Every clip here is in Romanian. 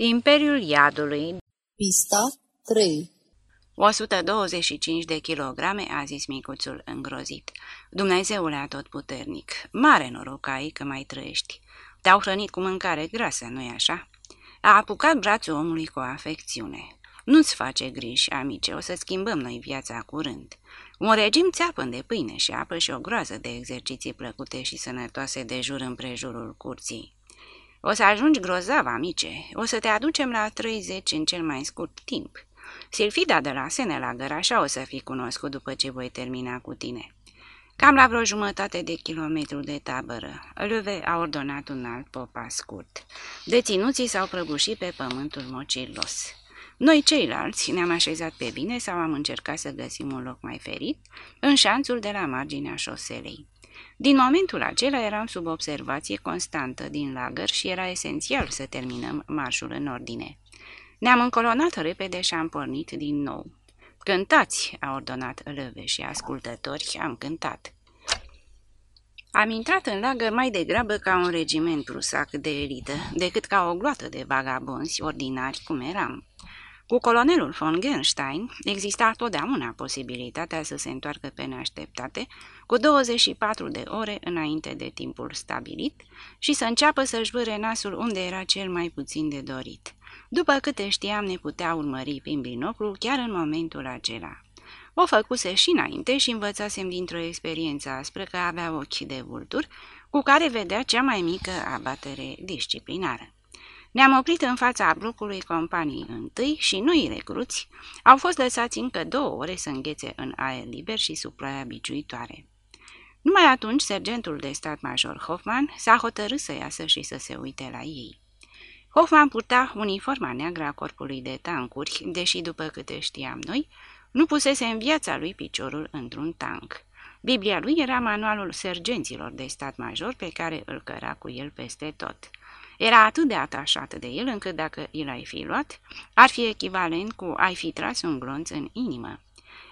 Imperiul Iadului Pista 3 125 de kilograme, a zis micuțul îngrozit. Dumnezeule atotputernic, mare noroc ai că mai trăiești. Te-au hrănit cu mâncare grasă, nu-i așa? A apucat brațul omului cu afecțiune. Nu-ți face griji, amice, o să schimbăm noi viața curând. Un regim țeapăn de pâine și apă și o groază de exerciții plăcute și sănătoase de jur împrejurul curții. O să ajungi grozav, amice, o să te aducem la 30 în cel mai scurt timp. Silfida de la Sene la Gărașa o să fii cunoscut după ce voi termina cu tine. Cam la vreo jumătate de kilometru de tabără, Löwe a ordonat un alt popa scurt. Deținuții s-au prăbușit pe pământul mocirlos. Noi ceilalți ne-am așezat pe bine sau am încercat să găsim un loc mai ferit în șanțul de la marginea șoselei. Din momentul acela eram sub observație constantă din lagăr și era esențial să terminăm marșul în ordine. Ne-am încolonat repede și am pornit din nou. Cântați, a ordonat Lăve și ascultători, am cântat. Am intrat în lagăr mai degrabă ca un regiment prusac de elită, decât ca o gloată de vagabonzi ordinari cum eram. Cu colonelul von Genstein exista totdeauna posibilitatea să se întoarcă pe neașteptate cu 24 de ore înainte de timpul stabilit și să înceapă să-și vâre nasul unde era cel mai puțin de dorit. După câte știam, ne putea urmări prin binoclu chiar în momentul acela. O făcuse și înainte și învățasem dintr-o experiență aspră că avea ochi de vultur, cu care vedea cea mai mică abatere disciplinară. Ne-am oprit în fața blocului companiei întâi și noi recruți au fost lăsați încă două ore să înghețe în aer liber și sub ploaia biciuitoare. Numai atunci, sergentul de stat major Hoffman s-a hotărât să iasă și să se uite la ei. Hoffman purta uniforma neagră a corpului de tancuri, deși, după câte știam noi, nu pusese în viața lui piciorul într-un tank. Biblia lui era manualul sergenților de stat major pe care îl căra cu el peste tot. Era atât de atașat de el încât dacă îl ai fi luat, ar fi echivalent cu ai fi tras un glonț în inimă.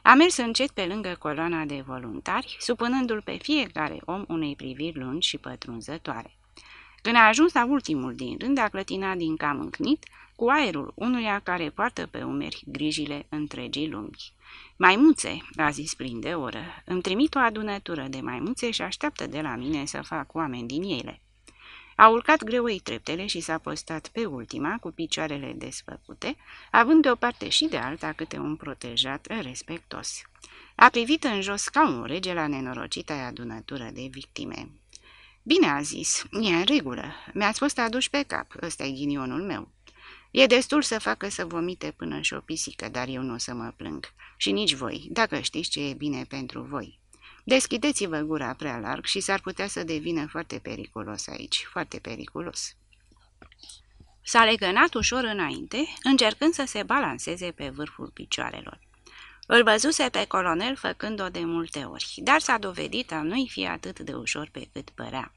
A mers încet pe lângă coloana de voluntari, supunându-l pe fiecare om unei priviri lungi și pătrunzătoare. Când a ajuns la ultimul din rând, a clătinat din cam încnit, cu aerul unuia care poartă pe umeri grijile întregii lumi. Maimuțe, a zis plin de oră, îmi trimit o adunătură de maimuțe și așteaptă de la mine să fac oameni din ele. A urcat greoi treptele și s-a postat pe ultima, cu picioarele desfăcute, având de o parte și de alta câte un protejat respectos. A privit în jos ca un rege la nenorocita adunătură de victime. Bine a zis, e în regulă, mi-ați fost aduși pe cap, ăsta e ghinionul meu. E destul să facă să vomite până și o pisică, dar eu nu o să mă plâng. Și nici voi, dacă știți ce e bine pentru voi. Deschideți-vă gura prea larg și s-ar putea să devină foarte periculos aici, foarte periculos. S-a legănat ușor înainte, încercând să se balanceze pe vârful picioarelor. Îl văzuse pe colonel făcând-o de multe ori, dar s-a dovedit a nu-i fi atât de ușor pe cât părea.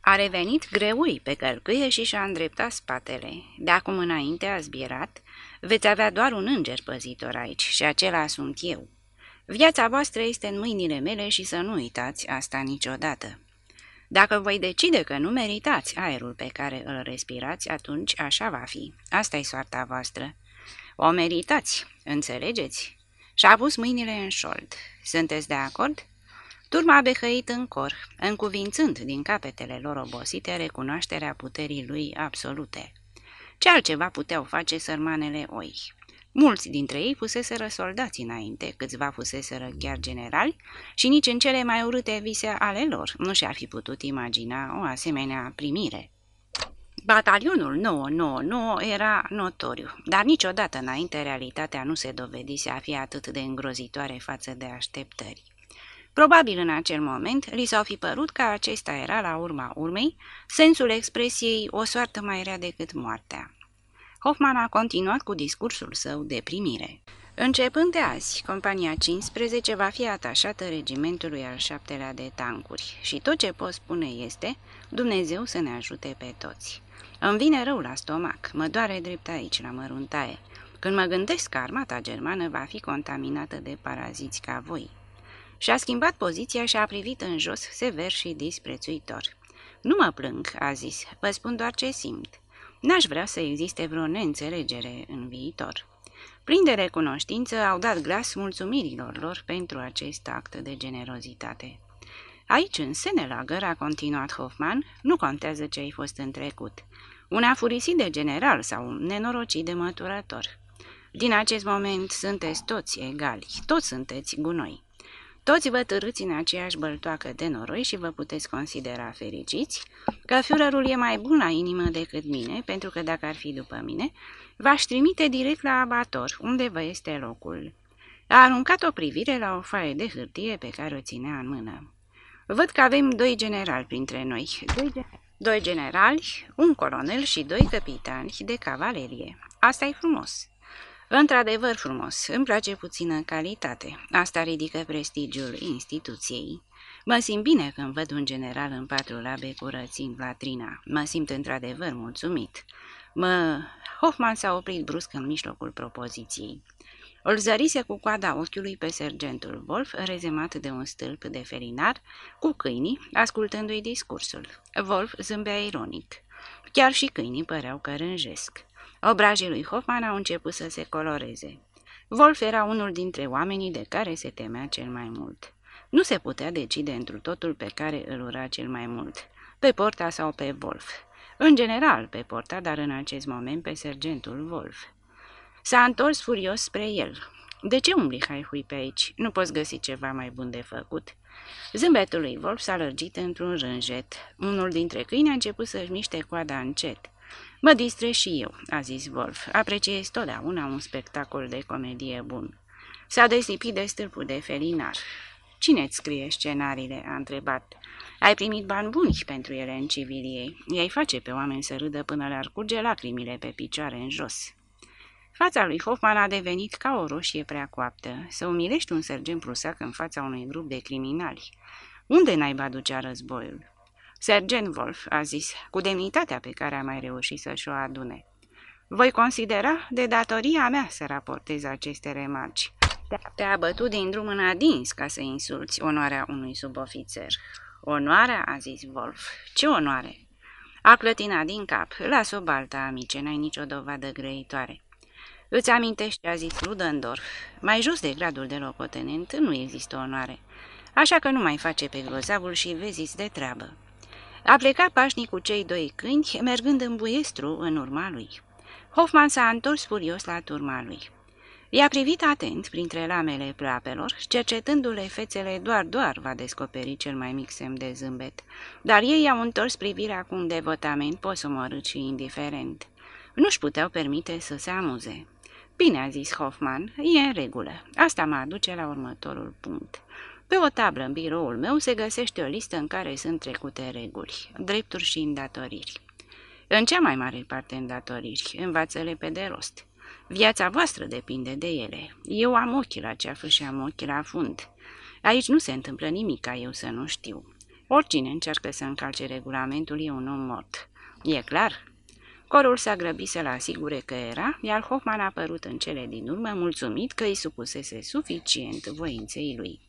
A revenit greui pe călcâie și și-a îndreptat spatele. De acum înainte a zbierat, veți avea doar un înger păzitor aici și acela sunt eu. Viața voastră este în mâinile mele și să nu uitați asta niciodată. Dacă voi decide că nu meritați aerul pe care îl respirați, atunci așa va fi. asta e soarta voastră. O meritați, înțelegeți? Și-a pus mâinile în șold. Sunteți de acord? Turma a behăit în cor, încuvințând din capetele lor obosite recunoașterea puterii lui absolute. Ce altceva puteau face sărmanele oi? Mulți dintre ei fuseseră soldați înainte, câțiva fuseseră chiar generali și nici în cele mai urâte vise ale lor nu și-ar fi putut imagina o asemenea primire. Batalionul 999 era notoriu, dar niciodată înainte realitatea nu se dovedise a fi atât de îngrozitoare față de așteptări. Probabil în acel moment li s-au fi părut că acesta era, la urma urmei, sensul expresiei o soartă mai rea decât moartea. Hoffman a continuat cu discursul său de primire. Începând de azi, compania 15 va fi atașată regimentului al șaptelea de tancuri și tot ce pot spune este Dumnezeu să ne ajute pe toți. Îmi vine rău la stomac, mă doare drept aici, la măruntaie, când mă gândesc că armata germană va fi contaminată de paraziți ca voi. Și-a schimbat poziția și a privit în jos, sever și disprețuitor. Nu mă plâng, a zis, vă spun doar ce simt. N-aș vrea să existe vreo neînțelegere în viitor. Plin de recunoștință au dat glas mulțumirilor lor pentru acest act de generozitate. Aici, în Senelagăr, a continuat Hoffman, nu contează ce ai fost în trecut. Un afurisit de general sau un nenorocit de măturător. Din acest moment sunteți toți egali, toți sunteți gunoi. Toți vă târâți în aceeași băltoacă de noroi și vă puteți considera fericiți că Führerul e mai bun la inimă decât mine, pentru că dacă ar fi după mine, v-aș trimite direct la abator, unde vă este locul. A aruncat o privire la o foaie de hârtie pe care o ținea în mână. Văd că avem doi generali printre noi, doi, doi generali, un colonel și doi capitani de cavalerie. Asta e frumos. Într-adevăr frumos, îmi place puțină calitate. Asta ridică prestigiul instituției. Mă simt bine când văd un general în patru labe curățind latrina. Mă simt într-adevăr mulțumit. Mă... Hoffman s-a oprit brusc în mijlocul propoziției. Îl zărise cu coada ochiului pe sergentul Wolf, rezemat de un stâlp de felinar, cu câinii, ascultându-i discursul. Wolf zâmbea ironic. Chiar și câinii păreau că rânjesc. Obrajii lui Hoffman au început să se coloreze. Wolf era unul dintre oamenii de care se temea cel mai mult. Nu se putea decide întru totul pe care îl ura cel mai mult, pe Porta sau pe Wolf. În general pe Porta, dar în acest moment pe sergentul Wolf. S-a întors furios spre el. De ce umbli hui pe aici? Nu poți găsi ceva mai bun de făcut?" Zâmbetul lui Wolf s-a lărgit într-un rânjet. Unul dintre câini a început să-și miște coada încet. Mă distre și eu," a zis Wolf. Apreciez totdeauna un spectacol de comedie bun." S-a deslipit de stâlpul de felinar. Cine-ți scrie scenariile?" a întrebat. Ai primit bani buni pentru ele în civilie. I-ai face pe oameni să râdă până le-ar curge lacrimile pe picioare în jos." Fața lui Hoffman a devenit ca o roșie prea coaptă. Să umilești un sergent prusac în fața unui grup de criminali. Unde naiba ducea războiul? Sergent Wolf, a zis, cu demnitatea pe care a mai reușit să-și o adune. Voi considera de datoria mea să raportez aceste remarci. Te-a bătut din drum în adins ca să insulți onoarea unui subofițer. Onoarea, a zis Wolf. Ce onoare? A clătinat din cap. Las-o balta, amice, n-ai nicio dovadă grăitoare. Îți amintești, a zis Ludendorff, mai jos de gradul de locotenent nu există onoare, așa că nu mai face pe grozavul și vezi de treabă. A plecat pașnic cu cei doi câini, mergând în buiestru în urma lui. Hoffman s-a întors furios la turma lui. I-a privit atent printre lamele plapelor, cercetându-le fețele doar-doar va descoperi cel mai mic semn de zâmbet, dar ei au întors privirea cu un devotament posomorât și indiferent. Nu-și puteau permite să se amuze. Bine, a zis Hoffman, e în regulă. Asta mă aduce la următorul punct. Pe o tablă în biroul meu se găsește o listă în care sunt trecute reguli, drepturi și îndatoriri. În cea mai mare parte îndatoriri, învață-le pe de rost. Viața voastră depinde de ele. Eu am ochii la ceafă și am ochii la fund. Aici nu se întâmplă nimic ca eu să nu știu. Oricine încearcă să încalce regulamentul e un om mort. E clar? Corul s-a grăbit să-l asigure că era, iar Hoffman a apărut în cele din urmă mulțumit că îi supusese suficient voinței lui.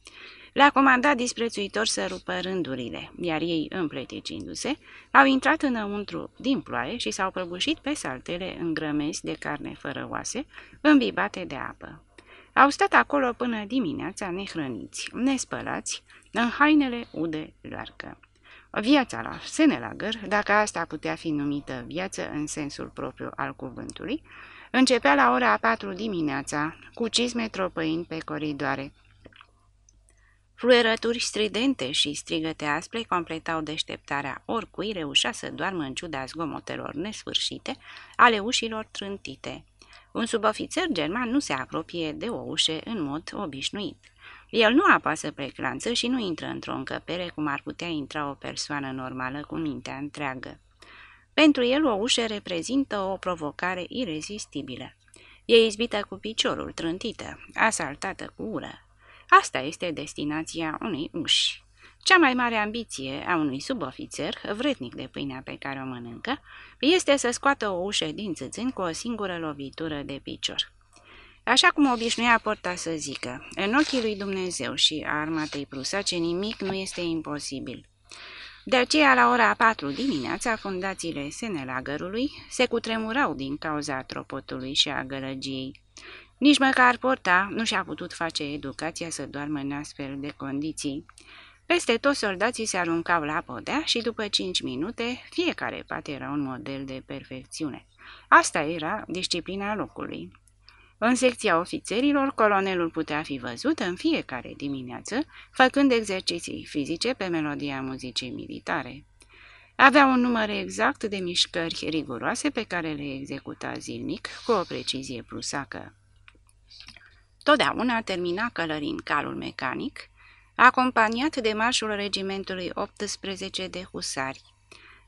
Le-a comandat disprețuitor să rupă rândurile, iar ei, împleticindu-se, au intrat înăuntru din ploaie și s-au prăbușit pe saltele îngrămezi de carne fără oase, îmbibate de apă. Au stat acolo până dimineața nehrăniți, nespălați, în hainele ude largă. Viața la Senelagăr, dacă asta putea fi numită viață în sensul propriu al cuvântului, începea la ora 4 dimineața, cu cizme tropăind pe coridoare. Fluierături stridente și strigăte aspre completau deșteptarea oricui reușea să doarmă în ciuda zgomotelor nesfârșite ale ușilor trântite. Un subofițer german nu se apropie de o ușă în mod obișnuit. El nu apasă pe clanță și nu intră într-o încăpere cum ar putea intra o persoană normală cu mintea întreagă. Pentru el o ușă reprezintă o provocare irezistibilă. E izbită cu piciorul, trântită, asaltată cu ură. Asta este destinația unei uși. Cea mai mare ambiție a unui subofițer, vretnic de pâinea pe care o mănâncă, este să scoată o ușă din țâțân cu o singură lovitură de picior. Așa cum obișnuia porta să zică, în ochii lui Dumnezeu și a armatei prusace nimic nu este imposibil. De aceea, la ora 4 dimineața, fundațiile Senelagărului se cutremurau din cauza tropotului și a gălăgiei. Nici măcar porta nu și-a putut face educația să doarmă în astfel de condiții. Peste toți soldații se aruncau la podea și după cinci minute fiecare pat era un model de perfecțiune. Asta era disciplina locului. În secția ofițerilor, colonelul putea fi văzut în fiecare dimineață, făcând exerciții fizice pe melodia muzicii militare. Avea un număr exact de mișcări riguroase pe care le executa zilnic, cu o precizie prusacă. Totdeauna termina călărind calul mecanic, acompaniat de marșul regimentului 18 de husari.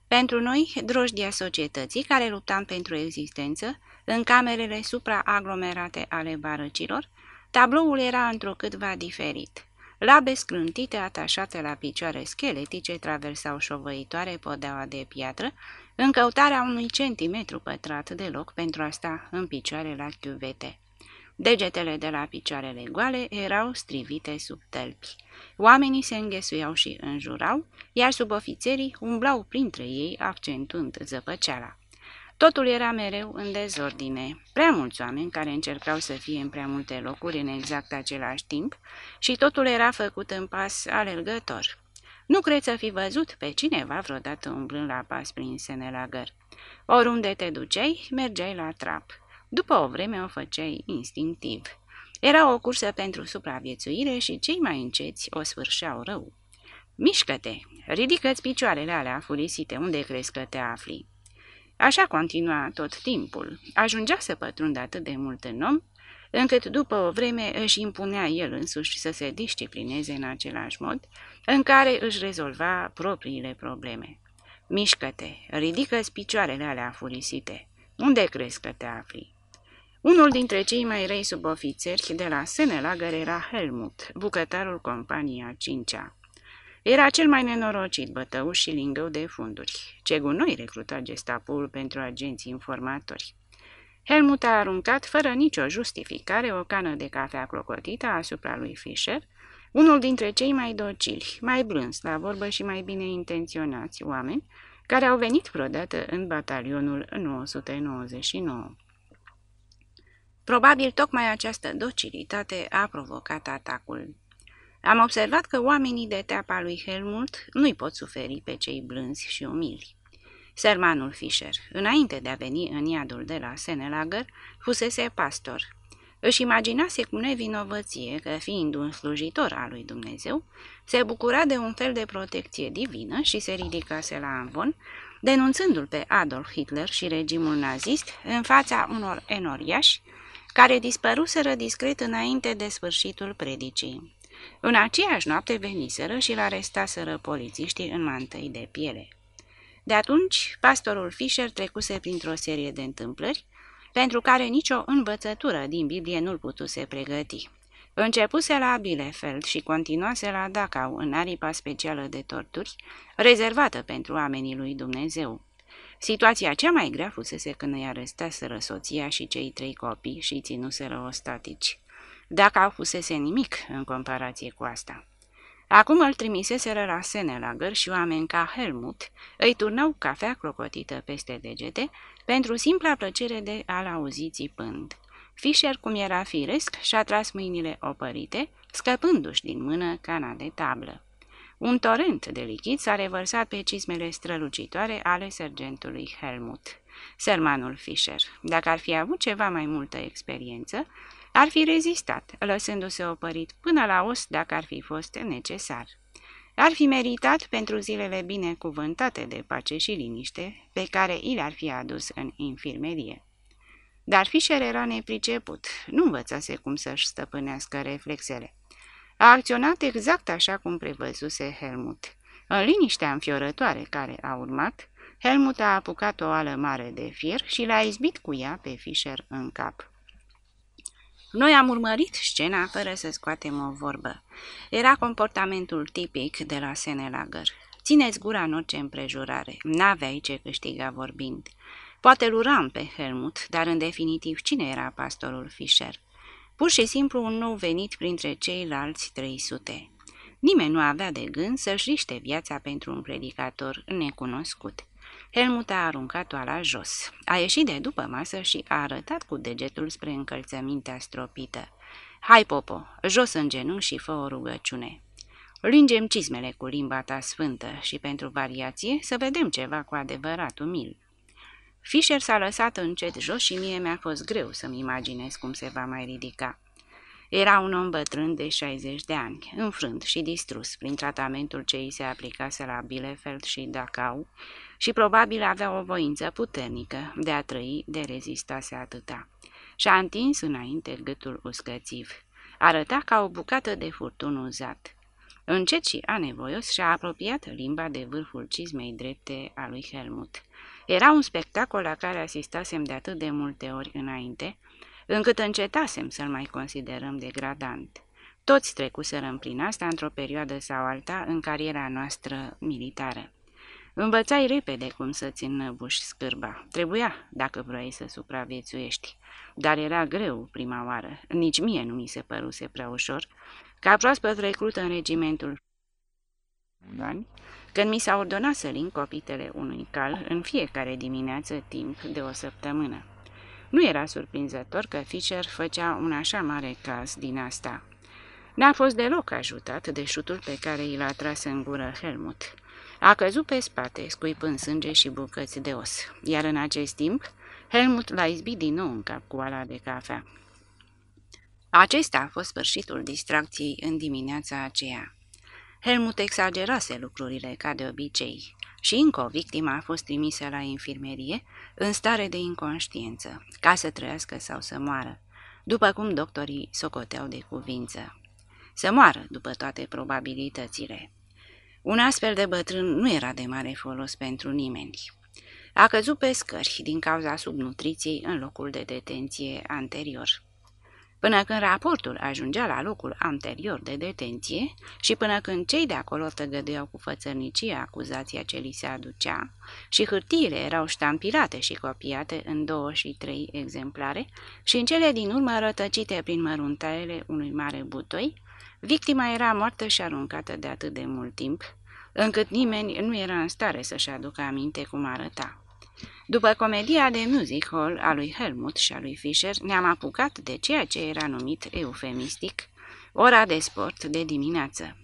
Pentru noi, drojdia societății care luptam pentru existență, în camerele supraaglomerate ale barăcilor, tabloul era întrucâtva diferit. Labe sclântite atașate la picioare scheletice traversau șovăitoare podeaua de piatră, în căutarea unui centimetru pătrat de loc pentru a sta în picioare la chiuvete. Degetele de la picioarele goale erau strivite sub tălpi. Oamenii se înghesuiau și înjurau, iar subofițerii umblau printre ei, accentuând zăpăceala. Totul era mereu în dezordine. Prea mulți oameni care încercau să fie în prea multe locuri în exact același timp și totul era făcut în pas alergător. Nu cred să fi văzut pe cineva vreodată umblând la pas prin senelagăr. Oriunde te duceai, mergeai la trap. După o vreme o făceai instinctiv. Era o cursă pentru supraviețuire și cei mai înceți o sfârșeau rău. Mișcă-te! Ridică-ți picioarele alea furisite, unde crezi că te afli? Așa continua tot timpul. Ajungea să pătrundă atât de mult în om, încât după o vreme își impunea el însuși să se disciplineze în același mod în care își rezolva propriile probleme. Mișcă-te, ridică-ți picioarele alea furisite. Unde crezi că te afli? Unul dintre cei mai răi subofițeri de la Senelagăr era Helmut, bucătarul compania cincea. Era cel mai nenorocit bătăuș și lingău de funduri. Ce gunoi recruta gestapoul pentru agenții informatori. Helmut a aruncat, fără nicio justificare, o cană de cafea clocotită asupra lui Fischer, unul dintre cei mai docili, mai blânzi la vorbă și mai bine intenționați oameni, care au venit vreodată în batalionul 999. Probabil tocmai această docilitate a provocat atacul. Am observat că oamenii de teapa lui Helmut nu-i pot suferi pe cei blânzi și umili. Sermanul Fischer, înainte de a veni în iadul de la Senelager, fusese pastor. Își imaginase cu nevinovăție că, fiind un slujitor al lui Dumnezeu, se bucura de un fel de protecție divină și se ridicase la anvon, denunțându-l pe Adolf Hitler și regimul nazist în fața unor enoriași care dispăruseră discret înainte de sfârșitul predicii. În aceeași noapte veniseră și l-arestaseră polițiștii în mantăi de piele. De atunci, pastorul Fischer trecuse printr-o serie de întâmplări, pentru care nicio învățătură din Biblie nu-l putuse pregăti. Începuse la Bielefeld și continuase la Dachau în aripa specială de torturi, rezervată pentru oamenii lui Dumnezeu. Situația cea mai grea fusese când îi arestaseră soția și cei trei copii și ținuseră ostatici. Dacă au fusese nimic în comparație cu asta. Acum îl trimiseseră la Senelagăr și oameni ca Helmut îi turnau cafea crocotită peste degete pentru simpla plăcere de a-l auzi țipând. Fischer, cum era firesc, și-a tras mâinile opărite, scăpându-și din mână cana de tablă. Un torent de lichid s-a revărsat pe cizmele strălucitoare ale sergentului Helmut. Sermanul Fischer, dacă ar fi avut ceva mai multă experiență, ar fi rezistat, lăsându-se opărit până la os dacă ar fi fost necesar. Ar fi meritat pentru zilele binecuvântate de pace și liniște pe care i le-ar fi adus în infirmerie. Dar Fischer era nepriceput, nu învățase cum să-și stăpânească reflexele. A acționat exact așa cum prevăzuse Helmut. În liniștea înfiorătoare care a urmat, Helmut a apucat o ală mare de fier și l-a izbit cu ea pe Fischer în cap. Noi am urmărit scena fără să scoatem o vorbă. Era comportamentul tipic de la Senelagăr. Țineți gura în orice împrejurare. N-aveai ce câștiga vorbind. Poate luram pe Helmut, dar în definitiv cine era pastorul Fischer? Pur și simplu un nou venit printre ceilalți 300. Nimeni nu avea de gând să-și riște viața pentru un predicator necunoscut. Helmut a aruncat la jos. A ieșit de după masă și a arătat cu degetul spre încălțămintea stropită. Hai, Popo, jos în genunchi și fă o rugăciune. Lingem cizmele cu limba ta sfântă și pentru variație să vedem ceva cu adevărat umil. Fischer s-a lăsat încet jos și mie mi-a fost greu să-mi imaginez cum se va mai ridica. Era un om bătrân de 60 de ani, înfrânt și distrus prin tratamentul ce îi se aplicase la Bielefeld și Dachau și probabil avea o voință puternică de a trăi de rezistase atâta. Și-a întins înainte gâtul uscățiv. Arăta ca o bucată de furtun uzat. Încet și anevoios și-a apropiat limba de vârful cizmei drepte a lui Helmut. Era un spectacol la care asistasem de atât de multe ori înainte, încât încetasem să-l mai considerăm degradant. Toți trecuserăm prin asta într-o perioadă sau alta în cariera noastră militară. Învățai repede cum să-ți înnăbuși scârba. Trebuia, dacă vrei să supraviețuiești. Dar era greu prima oară. Nici mie nu mi se păruse prea ușor. Ca proaspăt recrut în regimentul când mi s-a ordonat să lin copitele unui cal în fiecare dimineață timp de o săptămână. Nu era surprinzător că Fischer făcea un așa mare caz din asta. N-a fost deloc ajutat de șutul pe care i l-a tras în gură Helmut. A căzut pe spate, scuipând sânge și bucăți de os, iar în acest timp Helmut l-a izbit din nou în cap cu ala de cafea. Acesta a fost sfârșitul distracției în dimineața aceea. Helmut exagerase lucrurile ca de obicei și încă o victimă a fost trimisă la infirmerie în stare de inconștiență, ca să trăiască sau să moară, după cum doctorii socoteau de cuvință. Să moară, după toate probabilitățile. Un astfel de bătrân nu era de mare folos pentru nimeni. A căzut pe scări din cauza subnutriției în locul de detenție anterior. Până când raportul ajungea la locul anterior de detenție și până când cei de acolo tăgădeau cu fățărnicie acuzația ce li se aducea și hârtiile erau ștampilate și copiate în două și trei exemplare și în cele din urmă rătăcite prin măruntaiele unui mare butoi, victima era moartă și aruncată de atât de mult timp, încât nimeni nu era în stare să-și aducă aminte cum arăta. După comedia de music hall a lui Helmut și a lui Fischer, ne-am apucat de ceea ce era numit eufemistic, ora de sport de dimineață.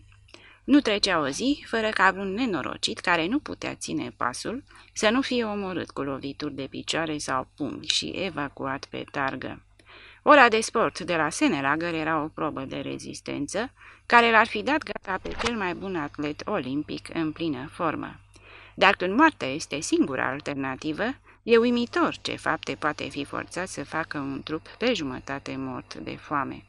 Nu trecea o zi fără ca vreun nenorocit care nu putea ține pasul să nu fie omorât cu lovituri de picioare sau pumni și evacuat pe targă. Ora de sport de la Senelager era o probă de rezistență care l-ar fi dat gata pe cel mai bun atlet olimpic în plină formă. Dar când moartea este singura alternativă, e uimitor ce fapte poate fi forțat să facă un trup pe jumătate mort de foame.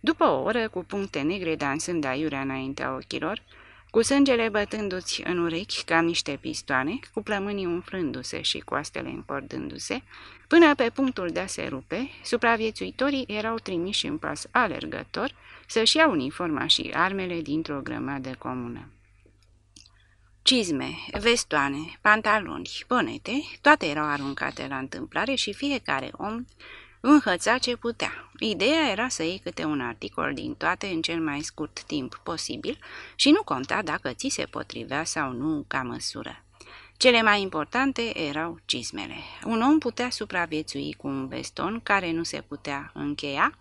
După o oră, cu puncte negre dansând aiurea înaintea ochilor, cu sângele bătându-ți în urechi ca niște pistoane, cu plămânii umflându-se și coastele încordându-se, până pe punctul de a se rupe, supraviețuitorii erau trimiși în pas alergător să-și ia uniforma și armele dintr-o grămadă comună. Cizme, vestoane, pantaloni, bonete, toate erau aruncate la întâmplare și fiecare om înhăța ce putea. Ideea era să iei câte un articol din toate în cel mai scurt timp posibil și nu conta dacă ți se potrivea sau nu ca măsură. Cele mai importante erau cizmele. Un om putea supraviețui cu un veston care nu se putea încheia,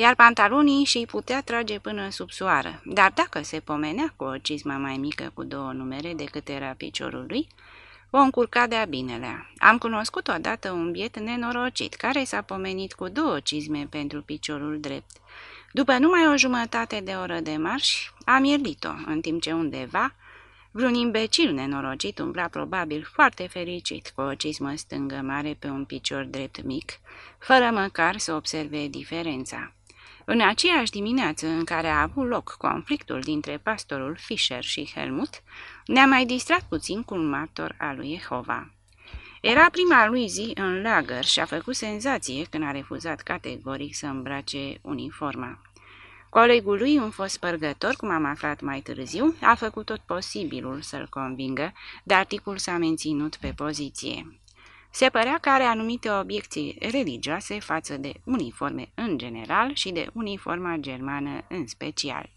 iar pantalonii și-i putea trage până sub soară, dar dacă se pomenea cu o cizmă mai mică cu două numere decât era piciorul lui, o încurca de-a binelea. Am cunoscut odată un biet nenorocit care s-a pomenit cu două cizme pentru piciorul drept. După numai o jumătate de oră de marș, am ierlit-o, în timp ce undeva Vreun imbecil nenorocit umbla probabil foarte fericit cu o cizmă stângă mare pe un picior drept mic, fără măcar să observe diferența. În aceeași dimineață în care a avut loc conflictul dintre pastorul Fischer și Helmut, ne-a mai distrat puțin cu un martor al lui Jehova. Era prima lui zi în lagăr și a făcut senzație când a refuzat categoric să îmbrace uniforma. Colegul lui, un fost spărgător, cum am aflat mai târziu, a făcut tot posibilul să-l convingă, dar tipul s-a menținut pe poziție. Se părea că are anumite obiecții religioase față de uniforme în general și de uniforma germană în special.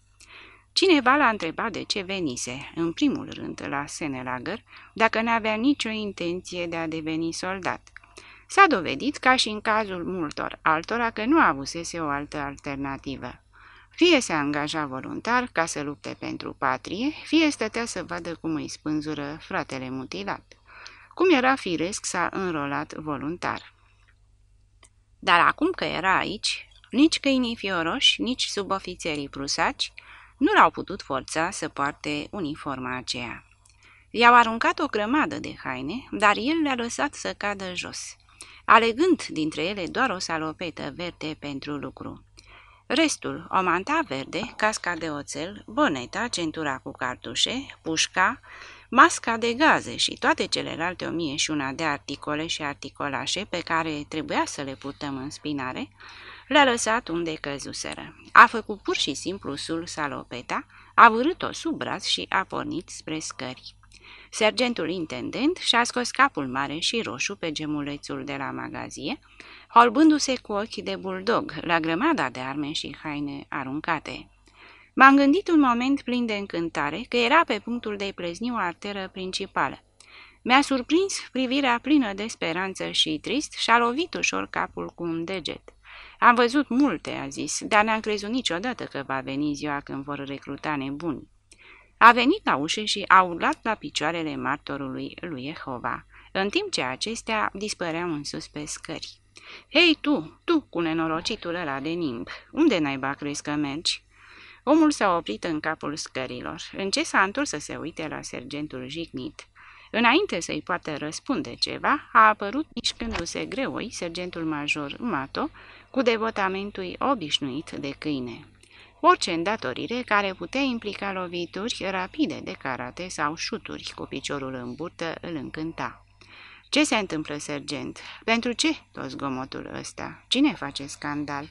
Cineva l-a întrebat de ce venise, în primul rând, la Senelager, dacă n-avea nicio intenție de a deveni soldat. S-a dovedit, ca și în cazul multor altora, că nu avusese o altă alternativă. Fie se angaja voluntar ca să lupte pentru patrie, fie stătea să vadă cum îi spânzură fratele mutilat. Cum era firesc, s-a înrolat voluntar. Dar acum că era aici, nici câinii fioroși, nici subofițerii prusaci nu l-au putut forța să poarte uniforma aceea. I-au aruncat o grămadă de haine, dar el le-a lăsat să cadă jos, alegând dintre ele doar o salopetă verde pentru lucru. Restul, o manta verde, casca de oțel, boneta, centura cu cartușe, pușca, masca de gaze și toate celelalte o mie și una de articole și articolașe pe care trebuia să le purtăm în spinare, le-a lăsat unde căzuseră. A făcut pur și simplu sul salopeta, a vârât-o sub braț și a pornit spre scări. Sergentul intendent și-a scos capul mare și roșu pe gemulețul de la magazie, holbându-se cu ochi de buldog la grămada de arme și haine aruncate. M-am gândit un moment plin de încântare că era pe punctul de-i plezni o arteră principală. Mi-a surprins privirea plină de speranță și trist și a lovit ușor capul cu un deget. Am văzut multe, a zis, dar n-am crezut niciodată că va veni ziua când vor recruta nebuni. A venit la ușă și a urlat la picioarele martorului lui Jehova, în timp ce acestea dispăreau în sus pe scări. Hei, tu, tu, cu nenorocitul ăla de nimb, unde naiba crezi că mergi?" Omul s-a oprit în capul scărilor. În ce s-a întors să se uite la sergentul jignit. Înainte să-i poată răspunde ceva, a apărut mișcându-se greoi sergentul major Mato, cu devotamentul obișnuit de câine. Orice îndatorire care putea implica lovituri rapide de karate sau șuturi cu piciorul în burtă îl încânta. Ce se întâmplă, sergent? Pentru ce tot zgomotul ăsta? Cine face scandal?"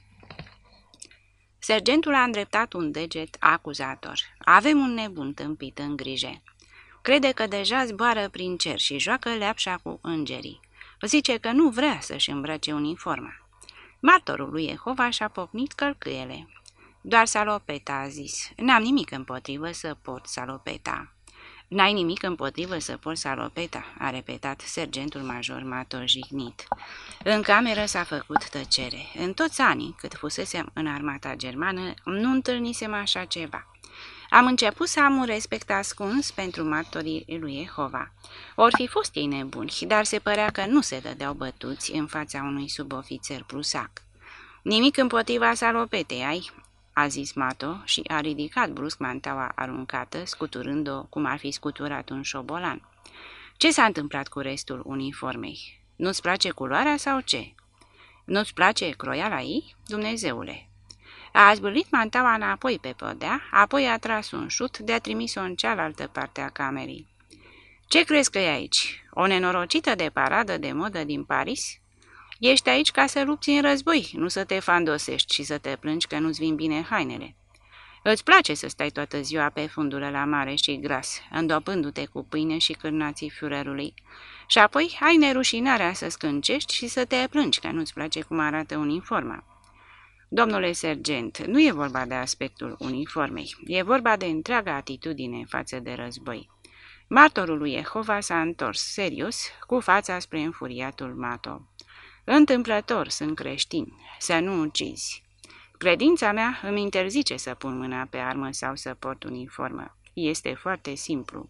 Sergentul a îndreptat un deget acuzator. Avem un nebun tâmpit în grijă. Crede că deja zboară prin cer și joacă leapșa cu îngerii. Zice că nu vrea să-și îmbrace uniforma. Martorul lui Jehova și-a pocnit călcâiele. Doar salopeta, a zis. N-am nimic împotrivă să port salopeta. N-ai nimic împotrivă să porți salopeta, a repetat sergentul major Mato jignit. În cameră s-a făcut tăcere. În toți anii cât fusesem în armata germană, nu întâlnisem așa ceva. Am început să am un respect ascuns pentru martorii lui Jehova. Or fi fost ei nebuni, dar se părea că nu se dădeau bătuți în fața unui subofițer prusac. Nimic împotriva salopetei ai, a zis Mato și a ridicat brusc mantaua aruncată, scuturând-o cum ar fi scuturat un șobolan. Ce s-a întâmplat cu restul uniformei? Nu-ți place culoarea sau ce? Nu-ți place croiala ei? Dumnezeule! A zbârlit mantaua înapoi pe podea, apoi a tras un șut de a trimis-o în cealaltă parte a camerei. Ce crezi că e aici? O nenorocită de paradă de modă din Paris?" Ești aici ca să lupți în război, nu să te fandosești și să te plângi că nu-ți vin bine hainele. Îți place să stai toată ziua pe fundul la mare și gras, îndopându-te cu pâine și cârnații fiurerului, și apoi ai nerușinarea să scâncești și să te plângi că nu-ți place cum arată uniforma. Domnule sergent, nu e vorba de aspectul uniformei, e vorba de întreaga atitudine față de război. Martorul lui Jehova s-a întors serios, cu fața spre înfuriatul Mato. Întâmplător sunt creștin, să nu ucizi. Credința mea îmi interzice să pun mâna pe armă sau să port uniformă. Este foarte simplu.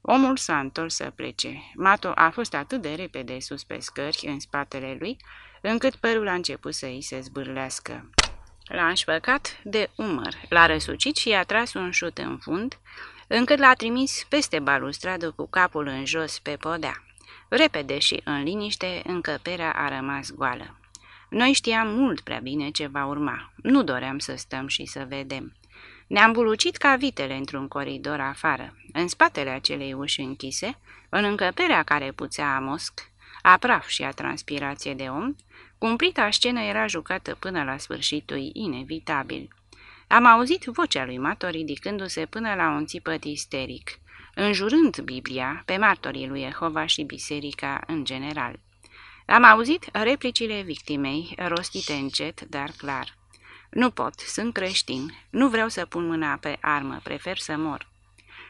Omul s-a întors să plece. Mato a fost atât de repede sus pe scări în spatele lui, încât părul a început să îi se zbârlească. L-a înșpăcat de umăr, l-a răsucit și i-a tras un șut în fund, încât l-a trimis peste balustradă cu capul în jos pe podea. Repede și în liniște, încăperea a rămas goală. Noi știam mult prea bine ce va urma. Nu doream să stăm și să vedem. Ne-am bulucit ca vitele într-un coridor afară. În spatele acelei uși închise, în încăperea care puțea a mosc, a praf și a transpirație de om, cumplita scenă era jucată până la sfârșitul inevitabil. Am auzit vocea lui Mato ridicându-se până la un țipăt isteric înjurând Biblia pe martorii lui Jehova și biserica în general. Am auzit replicile victimei, rostite încet, dar clar. Nu pot, sunt creștin. Nu vreau să pun mâna pe armă, prefer să mor.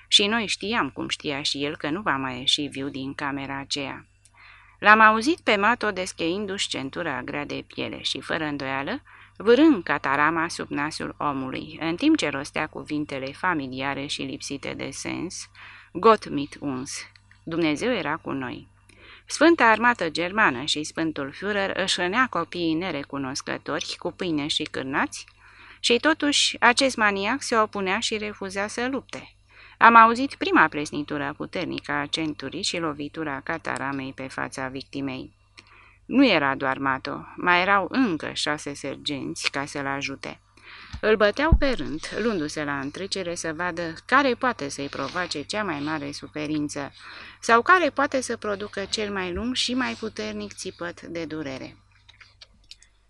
Și noi știam, cum știa și el, că nu va mai ieși viu din camera aceea. L-am auzit pe Mato descheindu-și centura grea de piele și, fără îndoială, vârând catarama sub nasul omului, în timp ce rostea cuvintele familiare și lipsite de sens, Gott mit uns. Dumnezeu era cu noi. Sfânta armată germană și Sfântul Führer își hrănea copiii nerecunoscători cu pâine și cârnați și totuși acest maniac se opunea și refuza să lupte. Am auzit prima presnitură puternică a centurii și lovitura cataramei pe fața victimei. Nu era doar Mato, mai erau încă șase sergenți ca să-l ajute. Îl băteau pe rând, luându-se la întrecere să vadă care poate să-i provoace cea mai mare suferință sau care poate să producă cel mai lung și mai puternic țipăt de durere.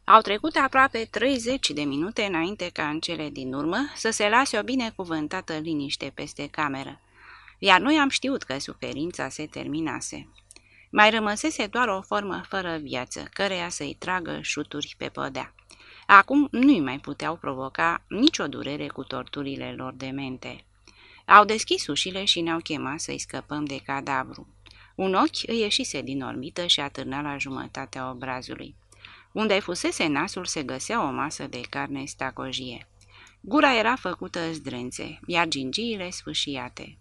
Au trecut aproape 30 de minute înainte ca în cele din urmă să se lase o binecuvântată liniște peste cameră, iar noi am știut că suferința se terminase. Mai rămăsese doar o formă fără viață, căreia să-i tragă șuturi pe podea. Acum nu-i mai puteau provoca nicio durere cu torturile lor de mente. Au deschis ușile și ne-au chemat să-i scăpăm de cadavru. Un ochi îi ieșise din orbită și atârna la jumătatea obrazului. Unde fusese nasul se găsea o masă de carne stacojie. Gura era făcută zdrențe, iar gingiile sfâșiate.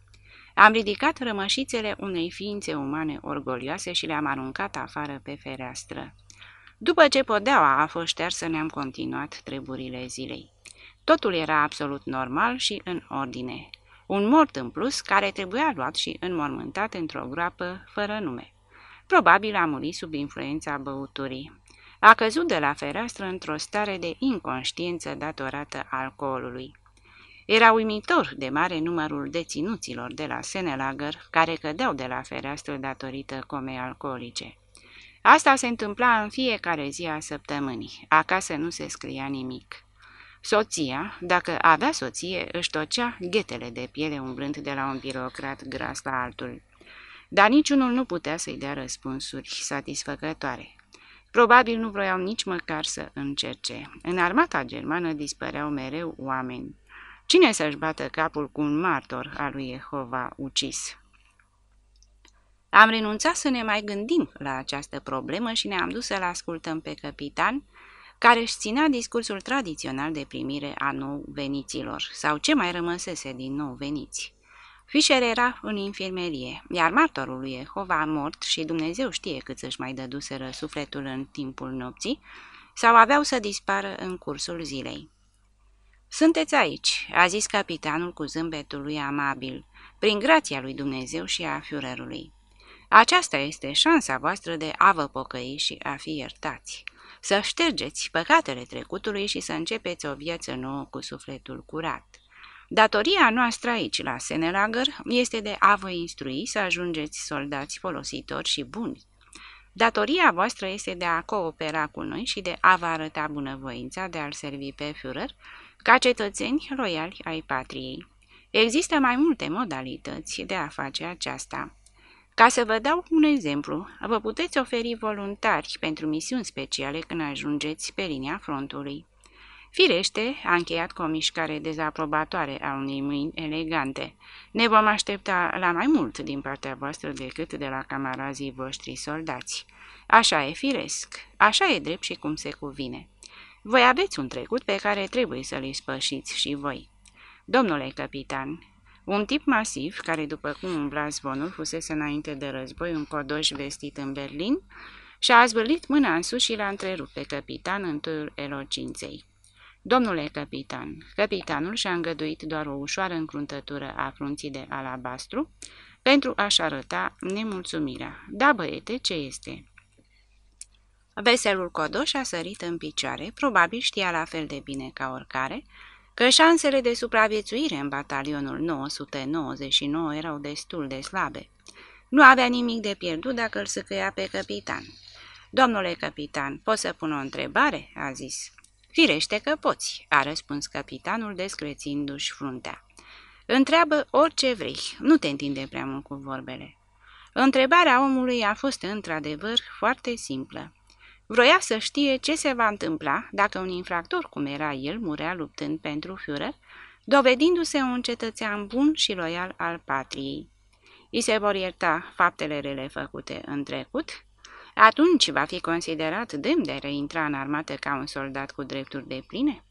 Am ridicat rămășițele unei ființe umane orgolioase și le-am aruncat afară pe fereastră. După ce podeaua a fost ștersă, ne-am continuat treburile zilei. Totul era absolut normal și în ordine. Un mort în plus care trebuia luat și înmormântat într-o groapă fără nume. Probabil a murit sub influența băuturii. A căzut de la fereastră într-o stare de inconștiență datorată alcoolului. Era uimitor de mare numărul deținuților de la Senelager care cădeau de la fereastră datorită comei alcoolice. Asta se întâmpla în fiecare zi a săptămânii. Acasă nu se scria nimic. Soția, dacă avea soție, își tocea ghetele de piele umblând de la un birocrat gras la altul. Dar niciunul nu putea să-i dea răspunsuri satisfăcătoare. Probabil nu vroiau nici măcar să încerce. În armata germană dispăreau mereu oameni. Cine să-și bată capul cu un martor al lui Jehova ucis? Am renunțat să ne mai gândim la această problemă și ne-am dus să-l ascultăm pe capitan, care își ținea discursul tradițional de primire a nou veniților, sau ce mai rămăsese din nou veniți. Fischer era în infirmerie, iar martorul lui Jehova a mort și Dumnezeu știe cât își mai dăduseră sufletul în timpul nopții, sau aveau să dispară în cursul zilei. Sunteți aici," a zis capitanul cu zâmbetul lui amabil, prin grația lui Dumnezeu și a Führerului. Aceasta este șansa voastră de a vă pocăi și a fi iertați. Să ștergeți păcatele trecutului și să începeți o viață nouă cu sufletul curat. Datoria noastră aici, la Senelager, este de a vă instrui să ajungeți soldați folositori și buni. Datoria voastră este de a coopera cu noi și de a vă arăta bunăvoința de a-l servi pe Führer ca cetățeni loiali ai patriei. Există mai multe modalități de a face aceasta. Ca să vă dau un exemplu, vă puteți oferi voluntari pentru misiuni speciale când ajungeți pe linia frontului. Firește, a încheiat cu o mișcare dezaprobatoare a unei mâini elegante. Ne vom aștepta la mai mult din partea voastră decât de la camarazii voștri soldați. Așa e firesc, așa e drept și cum se cuvine. Voi aveți un trecut pe care trebuie să-l spășiți și voi. Domnule capitan, un tip masiv, care după cum umbla zvonul, fusese înainte de război un codoș vestit în Berlin, și-a zvârlit mâna în sus și l-a întrerupt pe capitan în toiul elocinței. Domnule capitan, capitanul și-a îngăduit doar o ușoară încruntătură a frunții de alabastru pentru a-și arăta nemulțumirea. Da, băiete, ce este?" Veselul codoș a sărit în picioare, probabil știa la fel de bine ca oricare, că șansele de supraviețuire în batalionul 999 erau destul de slabe. Nu avea nimic de pierdut dacă îl săcăia pe capitan. Domnule capitan, pot să pun o întrebare?" a zis. Firește că poți," a răspuns capitanul descrețindu-și fruntea. Întreabă orice vrei, nu te întinde prea mult cu vorbele." Întrebarea omului a fost într-adevăr foarte simplă. Vroia să știe ce se va întâmpla dacă un infractor, cum era el, murea luptând pentru Führer, dovedindu-se un cetățean bun și loial al patriei. I se vor ierta faptele rele făcute în trecut? Atunci va fi considerat demn de reintra în armată ca un soldat cu drepturi de pline?